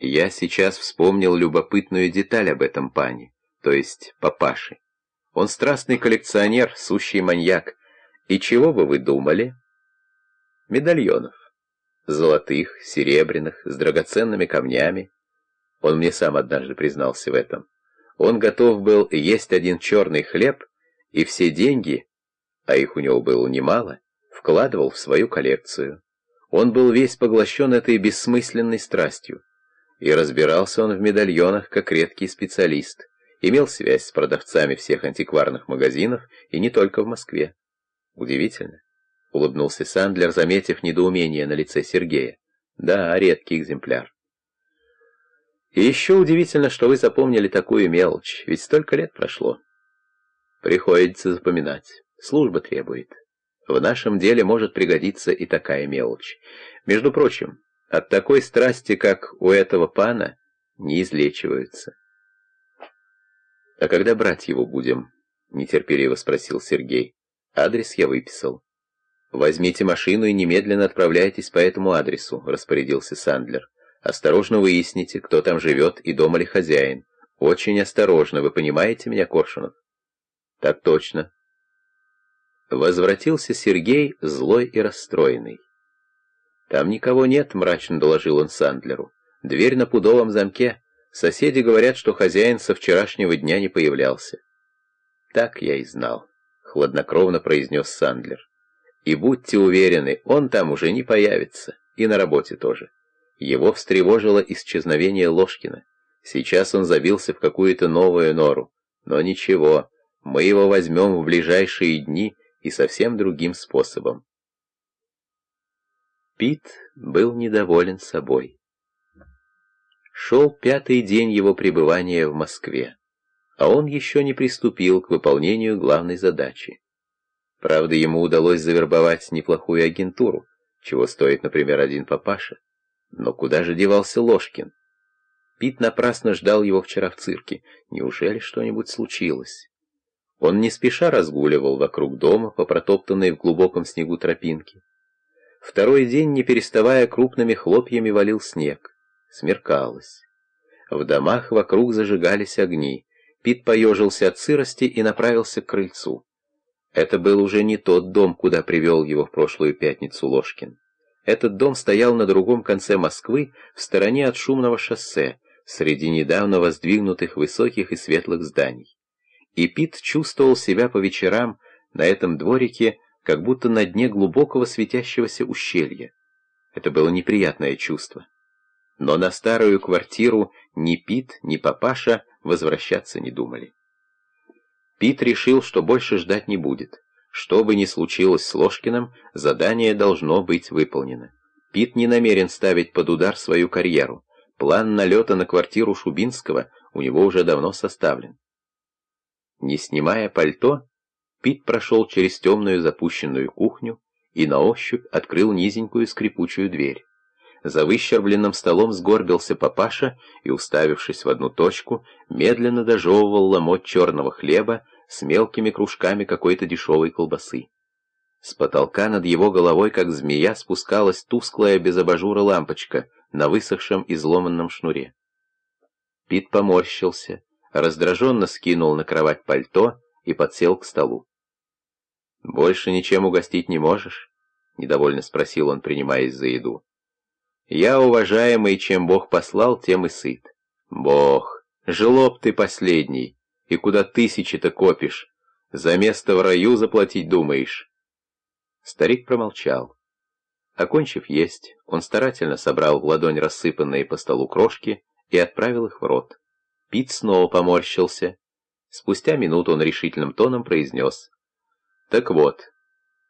Я сейчас вспомнил любопытную деталь об этом пане, то есть папаше. Он страстный коллекционер, сущий маньяк. И чего бы вы думали? Медальонов. Золотых, серебряных, с драгоценными камнями. Он мне сам однажды признался в этом. Он готов был есть один черный хлеб, и все деньги, а их у него было немало, вкладывал в свою коллекцию. Он был весь поглощен этой бессмысленной страстью. И разбирался он в медальонах как редкий специалист. Имел связь с продавцами всех антикварных магазинов, и не только в Москве. Удивительно. Улыбнулся Сандлер, заметив недоумение на лице Сергея. Да, редкий экземпляр. И еще удивительно, что вы запомнили такую мелочь, ведь столько лет прошло. Приходится запоминать. Служба требует. В нашем деле может пригодиться и такая мелочь. Между прочим, от такой страсти, как у этого пана, не излечиваются. «А когда брать его будем?» — нетерпеливо спросил Сергей. «Адрес я выписал». «Возьмите машину и немедленно отправляйтесь по этому адресу», — распорядился Сандлер. «Осторожно выясните, кто там живет и дома ли хозяин. Очень осторожно, вы понимаете меня, Коршунов?» «Так точно». Возвратился Сергей, злой и расстроенный. «Там никого нет», — мрачно доложил он Сандлеру. «Дверь на пудовом замке. Соседи говорят, что хозяин со вчерашнего дня не появлялся». «Так я и знал», — хладнокровно произнес Сандлер. «И будьте уверены, он там уже не появится, и на работе тоже. Его встревожило исчезновение Ложкина. Сейчас он забился в какую-то новую нору. Но ничего, мы его возьмем в ближайшие дни и совсем другим способом. Пит был недоволен собой. Шел пятый день его пребывания в Москве, а он еще не приступил к выполнению главной задачи. Правда, ему удалось завербовать неплохую агентуру, чего стоит, например, один папаша. Но куда же девался Ложкин? Пит напрасно ждал его вчера в цирке. Неужели что-нибудь случилось? Он не спеша разгуливал вокруг дома по протоптанной в глубоком снегу тропинке. Второй день, не переставая крупными хлопьями, валил снег. Смеркалось. В домах вокруг зажигались огни. Пит поежился от сырости и направился к крыльцу. Это был уже не тот дом, куда привел его в прошлую пятницу Ложкин. Этот дом стоял на другом конце Москвы, в стороне от шумного шоссе, среди недавно воздвигнутых высоких и светлых зданий. И Пит чувствовал себя по вечерам на этом дворике, как будто на дне глубокого светящегося ущелья. Это было неприятное чувство. Но на старую квартиру ни Пит, ни папаша возвращаться не думали. Пит решил, что больше ждать не будет. Что бы ни случилось с Ложкиным, задание должно быть выполнено. Пит не намерен ставить под удар свою карьеру. План налета на квартиру Шубинского у него уже давно составлен. Не снимая пальто, Пит прошел через темную запущенную кухню и на ощупь открыл низенькую скрипучую дверь. За выщербленным столом сгорбился папаша и, уставившись в одну точку, медленно дожевывал ломоть черного хлеба с мелкими кружками какой-то дешевой колбасы. С потолка над его головой, как змея, спускалась тусклая без абажура лампочка на высохшем изломанном шнуре. Пит поморщился, раздраженно скинул на кровать пальто и подсел к столу. «Больше ничем угостить не можешь?» — недовольно спросил он, принимаясь за еду. «Я, уважаемый, чем Бог послал, тем и сыт. Бог, жлоб ты последний, и куда тысячи-то копишь? За место в раю заплатить думаешь?» Старик промолчал. Окончив есть, он старательно собрал в ладонь рассыпанные по столу крошки и отправил их в рот. Пит снова поморщился. Спустя минуту он решительным тоном произнес — так вот,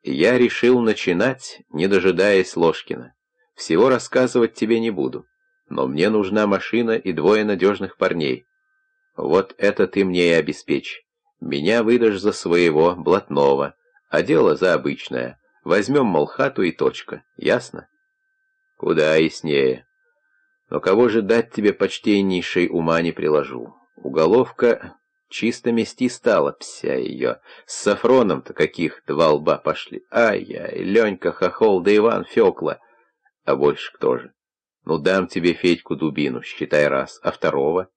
я решил начинать, не дожидаясь Ложкина. Всего рассказывать тебе не буду, но мне нужна машина и двое надежных парней. Вот это ты мне и обеспечь. Меня выдашь за своего, блатного, а дело за обычное. Возьмем, мол, хату и точка. Ясно? Куда яснее. Но кого же дать тебе почтеннейшей ума не приложу. Уголовка Чисто мести стало, пся ее. С Сафроном-то каких два лба пошли. Ай-яй, Ленька, Хохол, да Иван, Фекла. А больше кто же? Ну, дам тебе Федьку дубину, считай раз, а второго?